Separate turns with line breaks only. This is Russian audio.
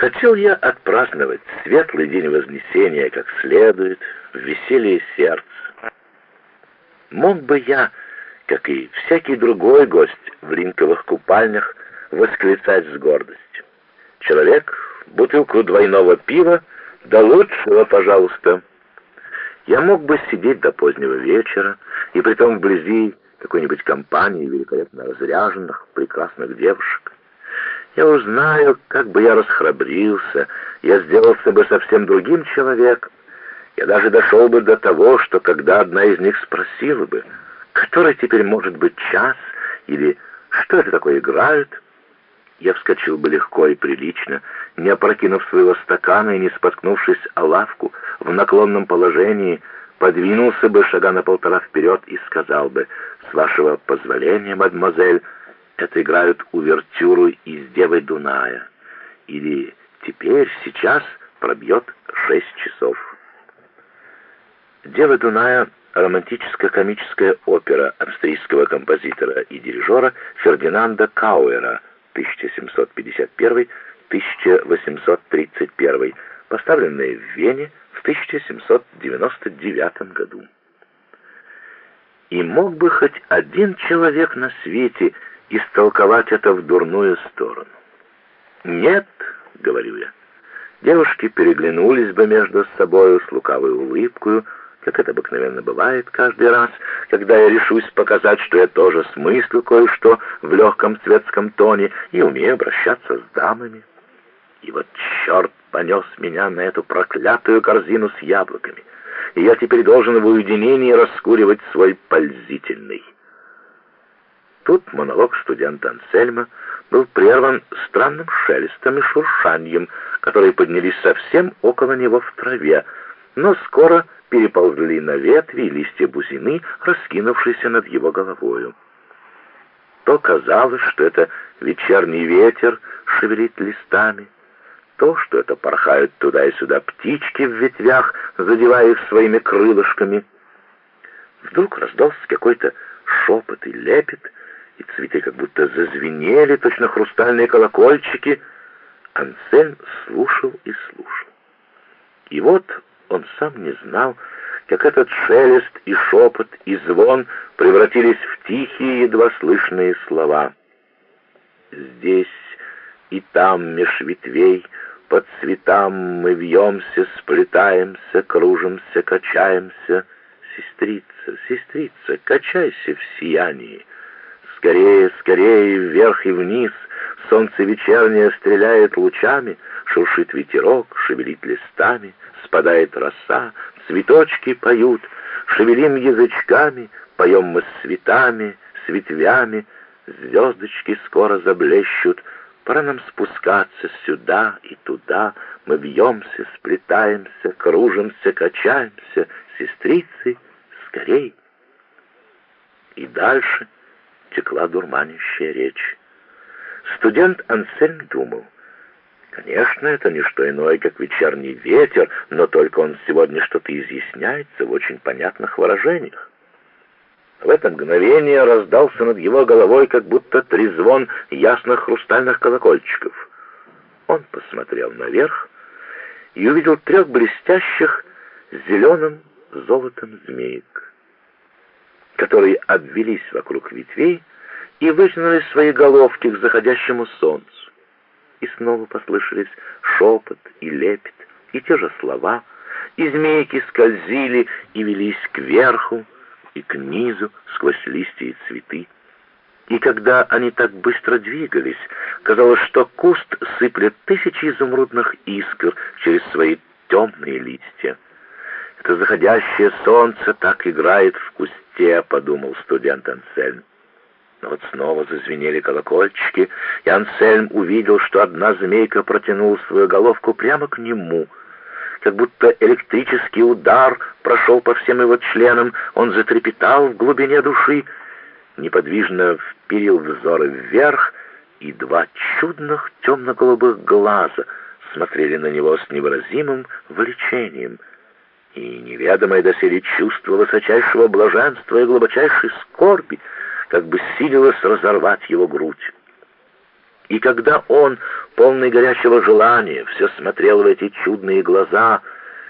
Хотел я отпраздновать светлый день Вознесения как следует, в веселье сердца. Мог бы я, как и всякий другой гость в линковых купальнях, восклицать с гордостью. Человек, бутылку двойного пива, да лучшего, пожалуйста. Я мог бы сидеть до позднего вечера, и притом вблизи какой-нибудь компании великолепно разряженных, прекрасных девушек. Я узнаю, как бы я расхрабрился, я сделался бы совсем другим человеком. Я даже дошел бы до того, что когда одна из них спросила бы, который теперь может быть час, или что это такое играют, я вскочил бы легко и прилично, не опрокинув своего стакана и не споткнувшись о лавку, в наклонном положении, подвинулся бы шага на полтора вперед и сказал бы, «С вашего позволения, мадемуазель, это играют увертюру из «Девы Дуная». Или «Теперь, сейчас пробьет шесть часов». «Дева Дуная» — романтическо-комическая опера австрийского композитора и дирижера Фердинанда Кауэра 1751-1831, поставленная в Вене в 1799 году. И мог бы хоть один человек на свете истолковать это в дурную сторону. «Нет», — говорю я, — девушки переглянулись бы между собою с лукавой улыбкой, как это обыкновенно бывает каждый раз, когда я решусь показать, что я тоже смыслю кое-что в легком светском тоне и умею обращаться с дамами. И вот черт понес меня на эту проклятую корзину с яблоками, и я теперь должен в уединении раскуривать свой пользительный. Тут монолог студента Ансельма был прерван странным шелестом и шуршанием, которые поднялись совсем около него в траве, но скоро переползли на ветви и листья бузины, раскинувшиеся над его головою. То казалось, что это вечерний ветер шевелит листами, то, что это порхают туда и сюда птички в ветвях, задевая их своими крылышками. Вдруг раздался какой-то шепот и лепет, и цветы как будто зазвенели, точно хрустальные колокольчики. Ансельм слушал и слушал. И вот он сам не знал, как этот шелест и шепот и звон превратились в тихие, едва слышные слова. Здесь и там меж ветвей по цветам мы вьемся, сплетаемся, кружимся, качаемся. Сестрица, сестрица, качайся в сиянии. Скорее, скорее, вверх и вниз. Солнце вечернее стреляет лучами, шуршит ветерок, шевелит листами, спадает роса, цветочки поют, шевелим язычками, поем мы с цветами, с ветвями, звездочки скоро заблещут, пора нам спускаться сюда и туда, мы вьемся, сплетаемся, кружимся, качаемся, сестрицы, скорей. И дальше — текла дурманящая речь. Студент Ансельм думал, конечно, это не что иное, как вечерний ветер, но только он сегодня что-то изъясняется в очень понятных выражениях. В это мгновение раздался над его головой как будто трезвон ясных хрустальных колокольчиков. Он посмотрел наверх и увидел трех блестящих зеленым золотом змеек которые обвелись вокруг ветвей и вытянули свои головки к заходящему солнцу. И снова послышались шепот и лепет, и те же слова, и змейки скользили и велись кверху и к низу сквозь листья и цветы. И когда они так быстро двигались, казалось, что куст сыплет тысячи изумрудных искр через свои темные листья. Это заходящее солнце так играет в кусте, подумал студент Ансельм. Но вот снова зазвенели колокольчики, и Ансельм увидел, что одна змейка протянула свою головку прямо к нему. Как будто электрический удар прошел по всем его членам, он затрепетал в глубине души, неподвижно вперил взоры вверх, и два чудных темно-голубых глаза смотрели на него с невыразимым влечением — и неведомое доселе чувство высочайшего блаженства и глубочайшей скорби как бы силилось разорвать его грудь. И когда он, полный горячего желания, все смотрел в эти чудные глаза,